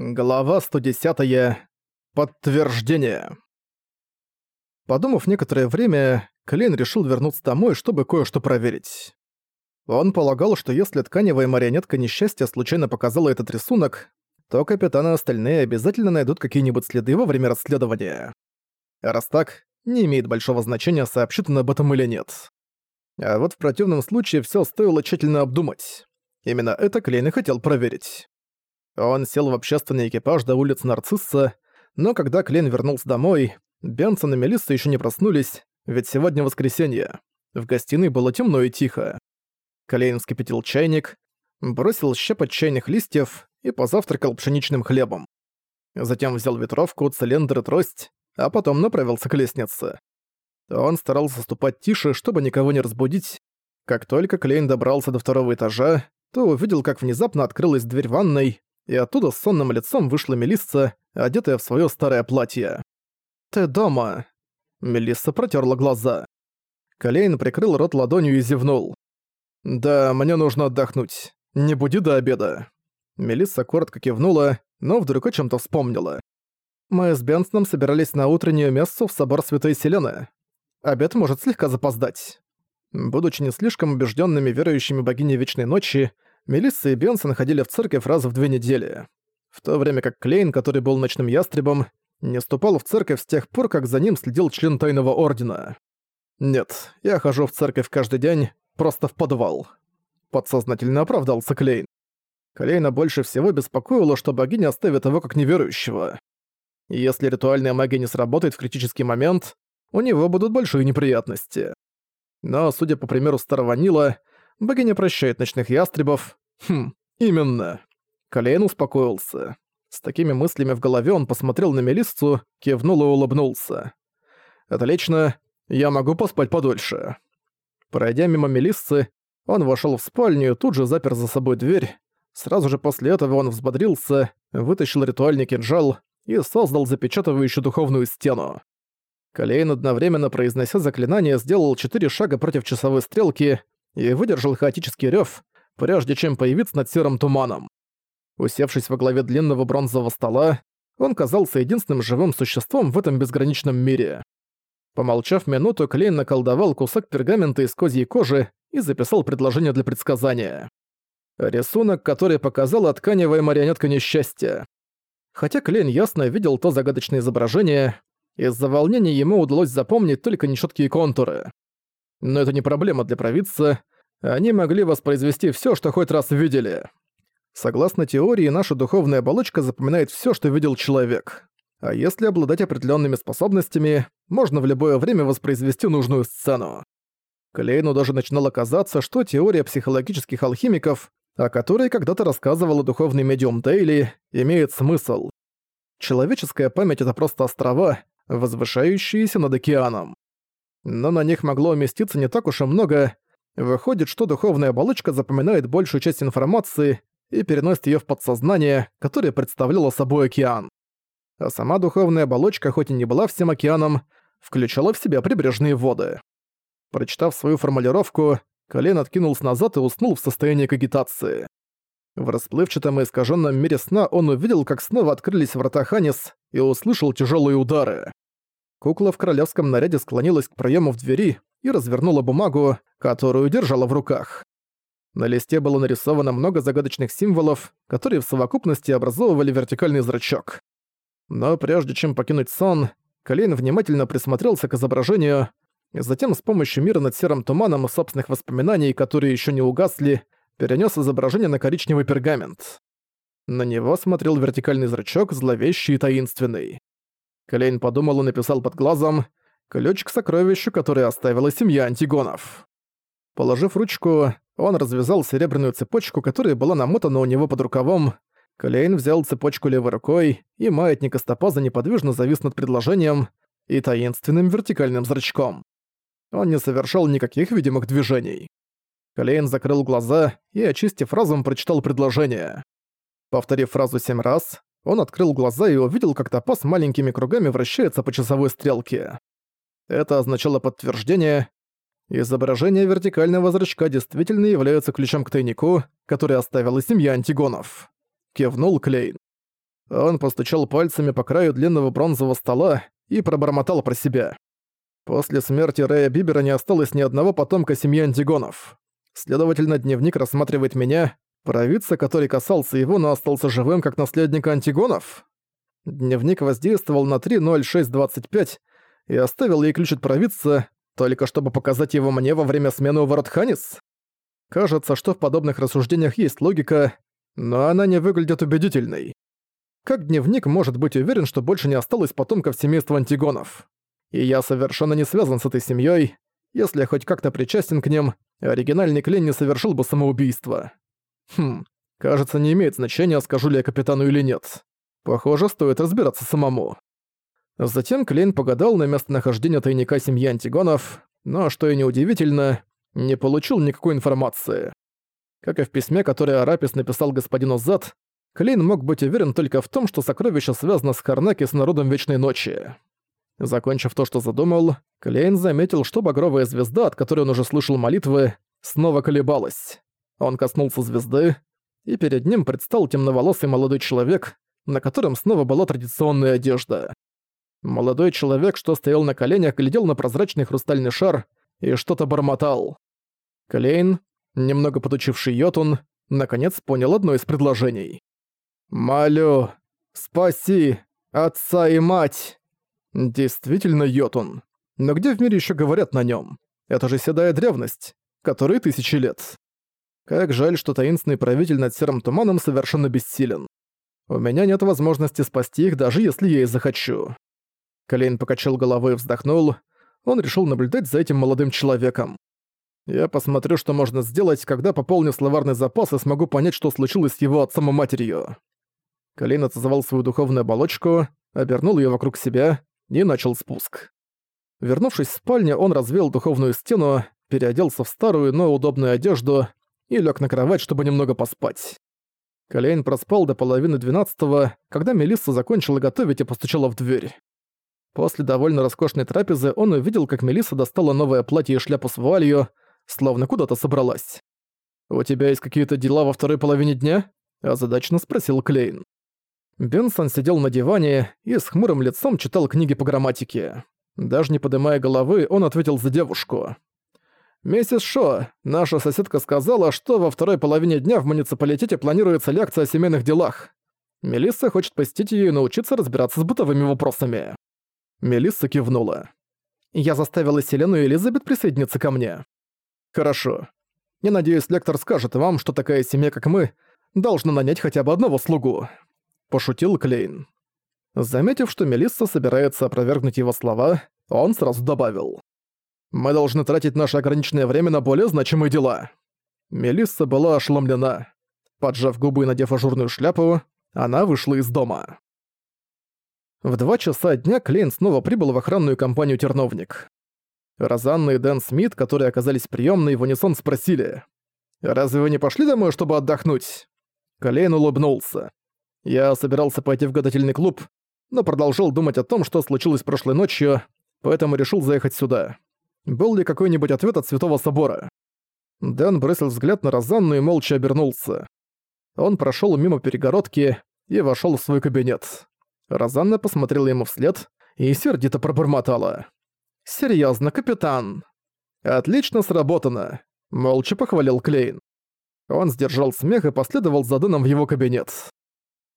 Глава 110. -я. Подтверждение. Подумав некоторое время, Клейн решил вернуться домой, чтобы кое-что проверить. Он полагал, что если тканевая марионетка несчастья случайно показала этот рисунок, то капитан и остальные обязательно найдут какие-нибудь следы во время расследования. Раз так, не имеет большого значения, сообщит он об этом или нет. А вот в противном случае все стоило тщательно обдумать. Именно это Клейн и хотел проверить. Он сел в общественный экипаж до улицы Нарцисса, но когда Клейн вернулся домой, Бенсон и Мелисса еще не проснулись, ведь сегодня воскресенье. В гостиной было темно и тихо. Клейн вскипятил чайник, бросил щепоть чайных листьев и позавтракал пшеничным хлебом. Затем взял ветровку, цилиндр и трость, а потом направился к лестнице. Он старался ступать тише, чтобы никого не разбудить. Как только Клейн добрался до второго этажа, то увидел, как внезапно открылась дверь ванной, и оттуда с сонным лицом вышла Мелисса, одетая в своё старое платье. «Ты дома?» Мелисса протерла глаза. Колейн прикрыл рот ладонью и зевнул. «Да, мне нужно отдохнуть. Не буди до обеда». Мелисса коротко кивнула, но вдруг о чем то вспомнила. «Мы с Бенсоном собирались на утреннюю мессу в собор Святой Селены. Обед может слегка запоздать». Будучи не слишком убежденными верующими богине Вечной Ночи, Мелисса и Бенсон ходили в церковь раз в две недели. В то время как Клейн, который был ночным ястребом, не ступал в церковь с тех пор, как за ним следил член Тайного Ордена. «Нет, я хожу в церковь каждый день, просто в подвал». Подсознательно оправдался Клейн. Клейна больше всего беспокоило, что богиня оставит его как неверующего. если ритуальная магия не сработает в критический момент, у него будут большие неприятности. Но, судя по примеру Старого Нила, богиня прощает ночных ястребов. Хм, именно. Калейн успокоился. С такими мыслями в голове он посмотрел на Мелиссу, кивнул и улыбнулся. «Отлично, я могу поспать подольше». Пройдя мимо Мелиссы, он вошел в спальню и тут же запер за собой дверь. Сразу же после этого он взбодрился, вытащил ритуальный кинжал и создал запечатывающую духовную стену. Калейн одновременно произнося заклинание сделал четыре шага против часовой стрелки, и выдержал хаотический рёв, прежде чем появиться над серым туманом. Усевшись во главе длинного бронзового стола, он казался единственным живым существом в этом безграничном мире. Помолчав минуту, Клейн наколдовал кусок пергамента из козьей кожи и записал предложение для предсказания. Рисунок, который показала тканевая марионетка несчастья. Хотя Клейн ясно видел то загадочное изображение, из-за волнения ему удалось запомнить только нечёткие контуры. Но это не проблема для провидца. Они могли воспроизвести всё, что хоть раз видели. Согласно теории, наша духовная оболочка запоминает всё, что видел человек. А если обладать определёнными способностями, можно в любое время воспроизвести нужную сцену. Клейну даже начинало казаться, что теория психологических алхимиков, о которой когда-то рассказывала духовный медиум Дейли, имеет смысл. Человеческая память — это просто острова, возвышающиеся над океаном но на них могло уместиться не так уж и много. Выходит, что духовная оболочка запоминает большую часть информации и переносит её в подсознание, которое представляло собой океан. А сама духовная оболочка, хоть и не была всем океаном, включала в себя прибрежные воды. Прочитав свою формулировку, Колен откинулся назад и уснул в состоянии кагитации. В расплывчатом и искаженном мире сна он увидел, как снова открылись врата Ханис и услышал тяжелые удары. Кукла в королевском наряде склонилась к проему в двери и развернула бумагу, которую держала в руках. На листе было нарисовано много загадочных символов, которые в совокупности образовывали вертикальный зрачок. Но прежде чем покинуть сон, Калейн внимательно присмотрелся к изображению, затем с помощью мира над серым туманом и собственных воспоминаний, которые еще не угасли, перенес изображение на коричневый пергамент. На него смотрел вертикальный зрачок, зловещий и таинственный. Клейн подумал и написал под глазом «Ключ к сокровищу, которое оставила семья Антигонов». Положив ручку, он развязал серебряную цепочку, которая была намотана у него под рукавом. Клейн взял цепочку левой рукой, и маятник Остопаза неподвижно завис над предложением и таинственным вертикальным зрачком. Он не совершал никаких видимых движений. Клейн закрыл глаза и, очистив разум, прочитал предложение. Повторив фразу семь раз, он открыл глаза и увидел, как топаз маленькими кругами вращается по часовой стрелке. Это означало подтверждение. Изображение вертикального зрачка действительно является ключом к тайнику, который оставила семья Антигонов. Кивнул Клейн. Он постучал пальцами по краю длинного бронзового стола и пробормотал про себя. После смерти Рэя Бибера не осталось ни одного потомка семьи Антигонов. Следовательно, дневник рассматривает меня, провидца, который касался его, но остался живым как наследника Антигонов. Дневник воздействовал на 3.06.25 и оставил ей ключ от провидца, только чтобы показать его мне во время смены у ворот Ханис. Кажется, что в подобных рассуждениях есть логика, но она не выглядит убедительной. Как дневник может быть уверен, что больше не осталось потомков семейства Антигонов? И я совершенно не связан с этой семьей. Если я хоть как-то причастен к ним, оригинальный Клейн не совершил бы самоубийство. Хм, кажется, не имеет значения, скажу ли я капитану или нет. Похоже, стоит разбираться самому. Затем Клейн погадал на местонахождение тайника семьи Антигонов, но, что и неудивительно, не получил никакой информации. Как и в письме, которое Арапис написал господину Зад, Клейн мог быть уверен только в том, что сокровище связано с Карнаки с народом Вечной Ночи. Закончив то, что задумал, Клейн заметил, что багровая звезда, от которой он уже слышал молитвы, снова колебалась. Он коснулся звезды, и перед ним предстал темноволосый молодой человек, на котором снова была традиционная одежда. Молодой человек, что стоял на коленях, глядел на прозрачный хрустальный шар и что-то бормотал. Клейн, немного подучивший Йотун, наконец понял одно из предложений. «Молю, спаси отца и мать!» Действительно Йотун. Но где в мире еще говорят на нем? Это же седая древность, которой тысячи лет. Как жаль, что таинственный правитель над серым туманом совершенно бессилен. У меня нет возможности спасти их, даже если я и захочу. Клейн покачал головой и вздохнул. Он решил наблюдать за этим молодым человеком. Я посмотрю, что можно сделать, когда пополню словарный запас и смогу понять, что случилось с его отцом и матерью. Колейн отозвал свою духовную оболочку, обернул ее вокруг себя и начал спуск. Вернувшись в спальню, он развеял духовную стену, переоделся в старую, но удобную одежду и лег на кровать, чтобы немного поспать. Колейн проспал до половины двенадцатого, когда Мелисса закончила готовить и постучала в дверь. После довольно роскошной трапезы он увидел, как Мелисса достала новое платье и шляпу с вуалью, словно куда-то собралась. «У тебя есть какие-то дела во второй половине дня?» – озадаченно спросил Клейн. Бенсон сидел на диване и с хмурым лицом читал книги по грамматике. Даже не поднимая головы, он ответил за девушку. «Миссис Шо, наша соседка сказала, что во второй половине дня в муниципалитете планируется лекция о семейных делах. Мелисса хочет посетить её и научиться разбираться с бытовыми вопросами». Мелисса кивнула. «Я заставила Селену и Элизабет присоединиться ко мне». «Хорошо. Я надеюсь, лектор скажет вам, что такая семья, как мы, должна нанять хотя бы одного слугу». Пошутил Клейн. Заметив, что Мелисса собирается опровергнуть его слова, он сразу добавил. «Мы должны тратить наше ограниченное время на более значимые дела». Мелисса была ошеломлена. Поджав губы и надев ажурную шляпу, она вышла из дома. В два часа дня Клейн снова прибыл в охранную компанию «Терновник». Розанна и Дэн Смит, которые оказались приёмной, в унисон спросили. «Разве вы не пошли домой, чтобы отдохнуть?» Клейн улыбнулся. Я собирался пойти в гадательный клуб, но продолжил думать о том, что случилось прошлой ночью, поэтому решил заехать сюда. Был ли какой-нибудь ответ от Святого Собора? Дэн бросил взгляд на Розанну и молча обернулся. Он прошел мимо перегородки и вошел в свой кабинет. Розанна посмотрела ему вслед и сердито пробормотала. Серьезно, капитан!» «Отлично сработано!» — молча похвалил Клейн. Он сдержал смех и последовал за Дэном в его кабинет.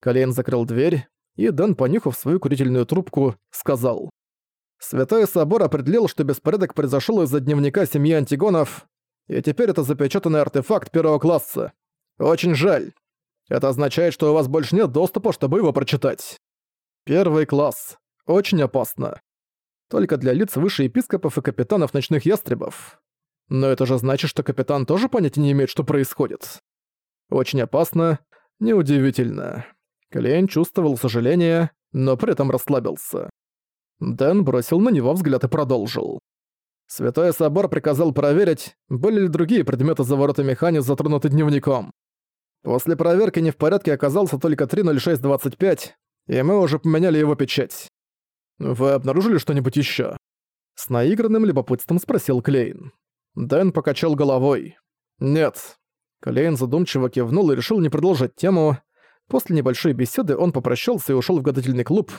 Колейн закрыл дверь, и Дэн, понюхав свою курительную трубку, сказал. «Святой Собор определил, что беспорядок произошел из-за дневника семьи Антигонов, и теперь это запечатанный артефакт первого класса. Очень жаль. Это означает, что у вас больше нет доступа, чтобы его прочитать. Первый класс. Очень опасно. Только для лиц выше епископов и капитанов ночных ястребов. Но это же значит, что капитан тоже понятия не имеет, что происходит. Очень опасно. Неудивительно. Клейн чувствовал сожаление, но при этом расслабился. Дэн бросил на него взгляд и продолжил. Святой Собор приказал проверить, были ли другие предметы за воротами Хани затронуты дневником. После проверки не в порядке оказался только 30625, и мы уже поменяли его печать. Вы обнаружили что-нибудь еще? С наигранным любопытством спросил Клейн. Дэн покачал головой. Нет. Клейн задумчиво кивнул и решил не продолжать тему, После небольшой беседы он попрощался и ушел в гадательный клуб,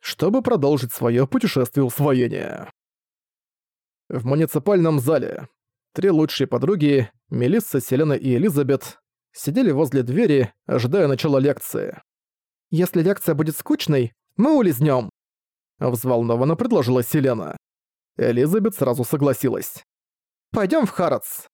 чтобы продолжить свое путешествие усвоения. В муниципальном зале три лучшие подруги, Мелисса, Селена и Элизабет, сидели возле двери, ожидая начала лекции. «Если лекция будет скучной, мы улизнем», — взволнованно предложила Селена. Элизабет сразу согласилась. Пойдем в Харатс.